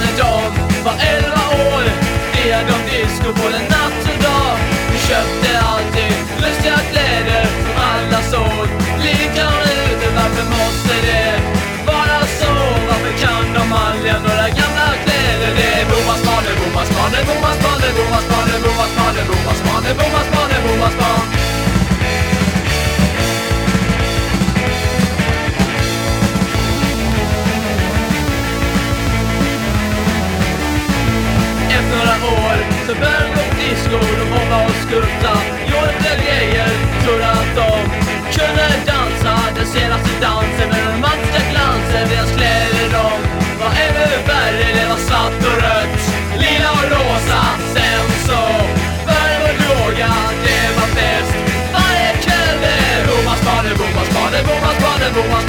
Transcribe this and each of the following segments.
när de var elva år. Drev de disco på den never was.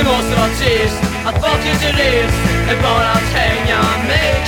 det måste vara trist att vara futurist är bara att hänga med.